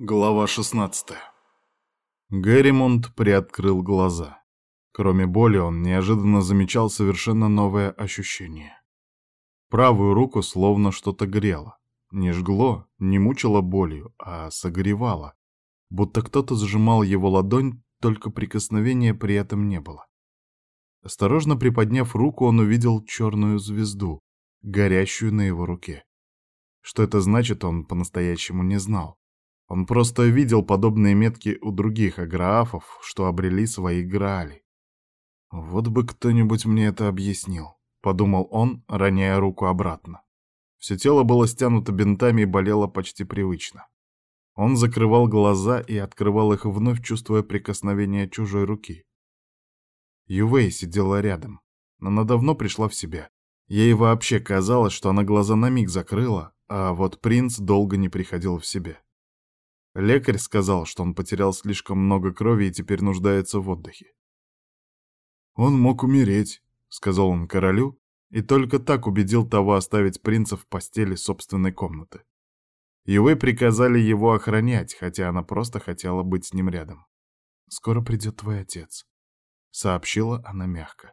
Глава 16 Гэримонт приоткрыл глаза. Кроме боли, он неожиданно замечал совершенно новое ощущение. Правую руку словно что-то грело. Не жгло, не мучило болью, а согревало. Будто кто-то сжимал его ладонь, только прикосновения при этом не было. Осторожно приподняв руку, он увидел черную звезду, горящую на его руке. Что это значит, он по-настоящему не знал. Он просто видел подобные метки у других аграафов, что обрели свои граали. «Вот бы кто-нибудь мне это объяснил», — подумал он, роняя руку обратно. Все тело было стянуто бинтами и болело почти привычно. Он закрывал глаза и открывал их вновь, чувствуя прикосновение чужой руки. Ювей сидела рядом. Она давно пришла в себя. Ей вообще казалось, что она глаза на миг закрыла, а вот принц долго не приходил в себя. Лекарь сказал, что он потерял слишком много крови и теперь нуждается в отдыхе. «Он мог умереть», — сказал он королю, и только так убедил того оставить принца в постели собственной комнаты. Ювей приказали его охранять, хотя она просто хотела быть с ним рядом. «Скоро придет твой отец», — сообщила она мягко.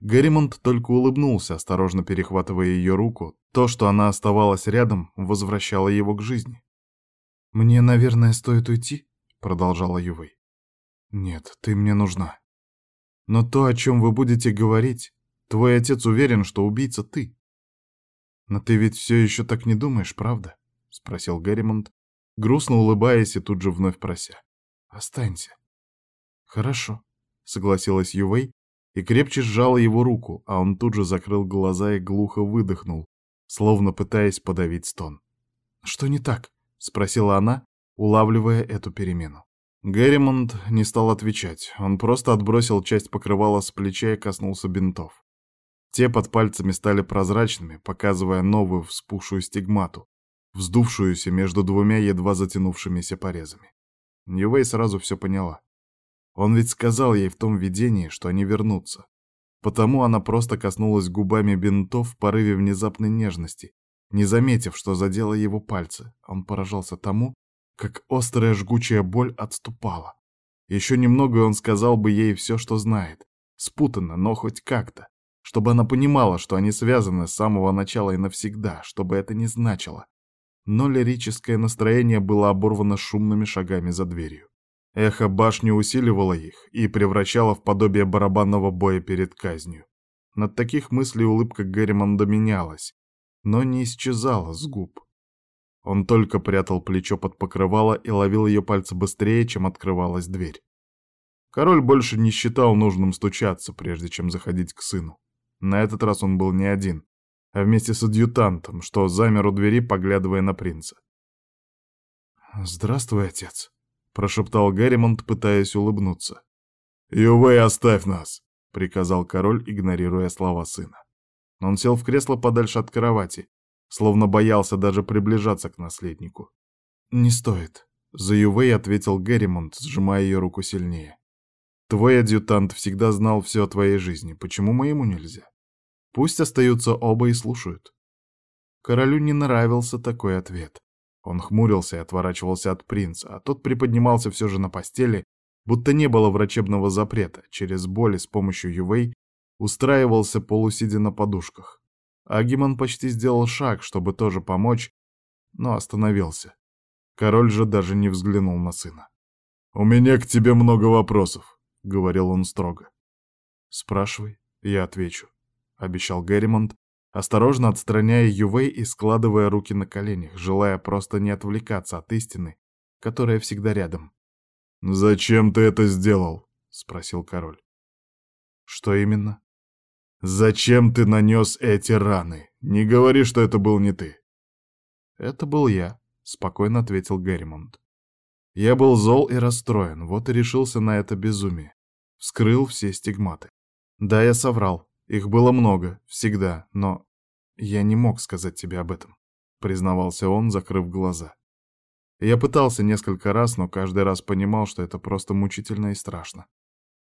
Гарримонт только улыбнулся, осторожно перехватывая ее руку. То, что она оставалась рядом, возвращало его к жизни. «Мне, наверное, стоит уйти?» — продолжала Ювей. «Нет, ты мне нужна. Но то, о чем вы будете говорить, твой отец уверен, что убийца ты». «Но ты ведь все еще так не думаешь, правда?» — спросил Герримонт, грустно улыбаясь и тут же вновь прося. «Останься». «Хорошо», — согласилась Ювей и крепче сжала его руку, а он тут же закрыл глаза и глухо выдохнул, словно пытаясь подавить стон. «Что не так?» — спросила она, улавливая эту перемену. Герримонт не стал отвечать, он просто отбросил часть покрывала с плеча и коснулся бинтов. Те под пальцами стали прозрачными, показывая новую вспухшую стигмату, вздувшуюся между двумя едва затянувшимися порезами. Ньювей сразу все поняла. Он ведь сказал ей в том видении, что они вернутся. Потому она просто коснулась губами бинтов в порыве внезапной нежности не заметив, что задело его пальцы. Он поражался тому, как острая жгучая боль отступала. Еще немного, он сказал бы ей все, что знает. Спутанно, но хоть как-то. Чтобы она понимала, что они связаны с самого начала и навсегда, чтобы это не значило. Но лирическое настроение было оборвано шумными шагами за дверью. Эхо башни усиливало их и превращало в подобие барабанного боя перед казнью. Над таких мыслей улыбка Герримонда менялась, но не исчезала с губ. Он только прятал плечо под покрывало и ловил ее пальцы быстрее, чем открывалась дверь. Король больше не считал нужным стучаться, прежде чем заходить к сыну. На этот раз он был не один, а вместе с адъютантом, что замер у двери, поглядывая на принца. «Здравствуй, отец», — прошептал Гарримонт, пытаясь улыбнуться. «Ювей, оставь нас!» — приказал король, игнорируя слова сына. Он сел в кресло подальше от кровати, словно боялся даже приближаться к наследнику. «Не стоит», — за Ювей ответил Герримонт, сжимая ее руку сильнее. «Твой адъютант всегда знал все о твоей жизни, почему моему нельзя? Пусть остаются оба и слушают». Королю не нравился такой ответ. Он хмурился и отворачивался от принца, а тот приподнимался все же на постели, будто не было врачебного запрета, через боль с помощью Ювей устраивался полусидя на подушках. Агимон почти сделал шаг, чтобы тоже помочь, но остановился. Король же даже не взглянул на сына. «У меня к тебе много вопросов», — говорил он строго. «Спрашивай, я отвечу», — обещал Герримонт, осторожно отстраняя Ювей и складывая руки на коленях, желая просто не отвлекаться от истины, которая всегда рядом. «Зачем ты это сделал?» — спросил король. «Что именно?» «Зачем ты нанес эти раны? Не говори, что это был не ты». «Это был я», — спокойно ответил Герримонт. «Я был зол и расстроен, вот и решился на это безумие. Вскрыл все стигматы. Да, я соврал. Их было много, всегда, но я не мог сказать тебе об этом», — признавался он, закрыв глаза. Я пытался несколько раз, но каждый раз понимал, что это просто мучительно и страшно.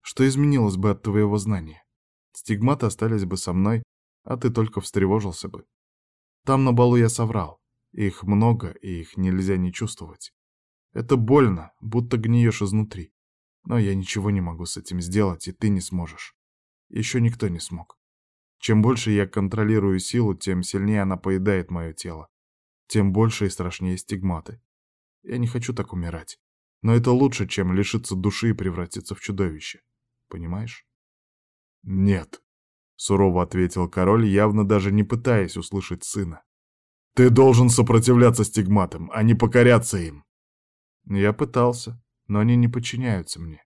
Что изменилось бы от твоего знания? Стигматы остались бы со мной, а ты только встревожился бы. Там на балу я соврал. Их много, и их нельзя не чувствовать. Это больно, будто гниешь изнутри. Но я ничего не могу с этим сделать, и ты не сможешь. Еще никто не смог. Чем больше я контролирую силу, тем сильнее она поедает мое тело. Тем больше и страшнее стигматы. Я не хочу так умирать. Но это лучше, чем лишиться души и превратиться в чудовище. Понимаешь? Нет, сурово ответил король, явно даже не пытаясь услышать сына. Ты должен сопротивляться стигматам, а не покоряться им. Я пытался, но они не подчиняются мне.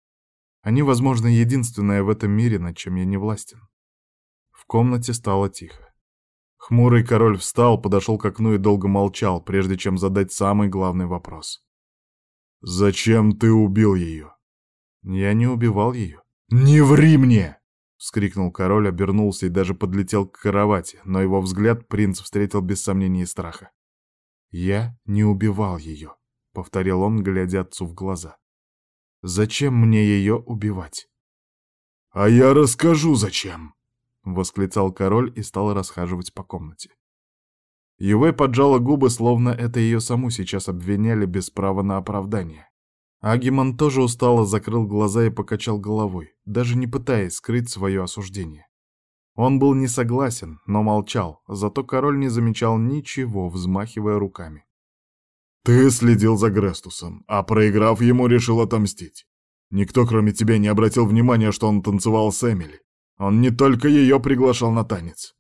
Они, возможно, единственное в этом мире, над чем я не властен. В комнате стало тихо. Хмурый король встал, подошел к окну и долго молчал, прежде чем задать самый главный вопрос. «Зачем ты убил ее?» «Я не убивал ее». «Не ври мне!» — вскрикнул король, обернулся и даже подлетел к кровати, но его взгляд принц встретил без сомнений и страха. «Я не убивал ее», — повторил он, глядя отцу в глаза. «Зачем мне ее убивать?» «А я расскажу, зачем!» — восклицал король и стал расхаживать по комнате. Ювей поджала губы, словно это ее саму сейчас обвиняли без права на оправдание. Агимон тоже устало закрыл глаза и покачал головой, даже не пытаясь скрыть свое осуждение. Он был не согласен, но молчал, зато король не замечал ничего, взмахивая руками. «Ты следил за Грестусом, а проиграв ему, решил отомстить. Никто, кроме тебя, не обратил внимания, что он танцевал с Эмили. Он не только ее приглашал на танец».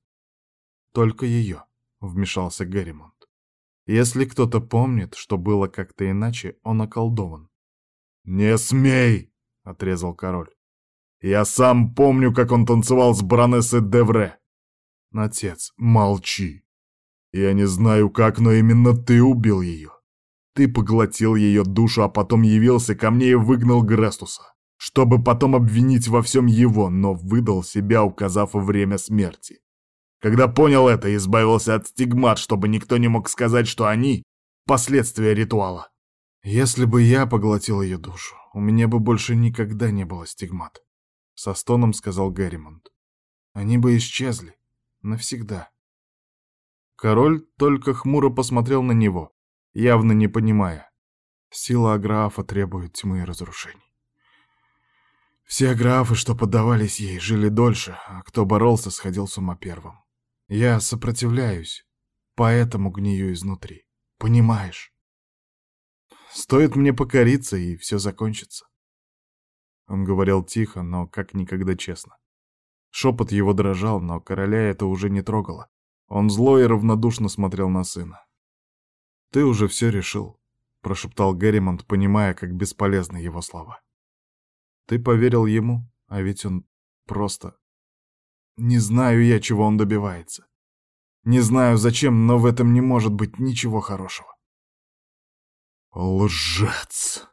«Только ее», — вмешался Герримонт. «Если кто-то помнит, что было как-то иначе, он околдован. «Не смей!» — отрезал король. «Я сам помню, как он танцевал с баронессой Девре!» «Отец, молчи! Я не знаю как, но именно ты убил ее. Ты поглотил ее душу, а потом явился ко мне и выгнал Грестуса, чтобы потом обвинить во всем его, но выдал себя, указав время смерти. Когда понял это, избавился от стигмат, чтобы никто не мог сказать, что они — последствия ритуала. Если бы я поглотил ее душу, у меня бы больше никогда не было стигмат. Со стоном сказал Герримонт. Они бы исчезли. Навсегда. Король только хмуро посмотрел на него, явно не понимая. Сила Аграафа требует тьмы и разрушений. Все аграфы, что поддавались ей, жили дольше, а кто боролся, сходил с ума первым. Я сопротивляюсь, поэтому гнию изнутри. Понимаешь? Стоит мне покориться, и все закончится. Он говорил тихо, но как никогда честно. Шепот его дрожал, но короля это уже не трогало. Он зло и равнодушно смотрел на сына. «Ты уже все решил», — прошептал Герримонт, понимая, как бесполезны его слова. «Ты поверил ему, а ведь он просто... Не знаю я, чего он добивается. Не знаю, зачем, но в этом не может быть ничего хорошего. «Лжец!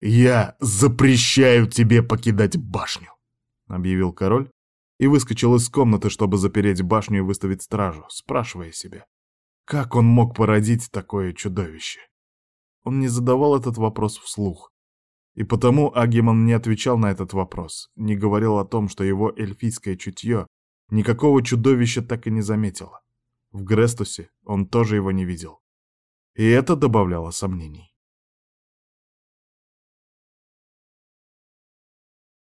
Я запрещаю тебе покидать башню!» — объявил король и выскочил из комнаты, чтобы запереть башню и выставить стражу, спрашивая себя, как он мог породить такое чудовище? Он не задавал этот вопрос вслух. И потому Агимон не отвечал на этот вопрос, не говорил о том, что его эльфийское чутье никакого чудовища так и не заметило. В Грестусе он тоже его не видел. И это добавляло сомнений.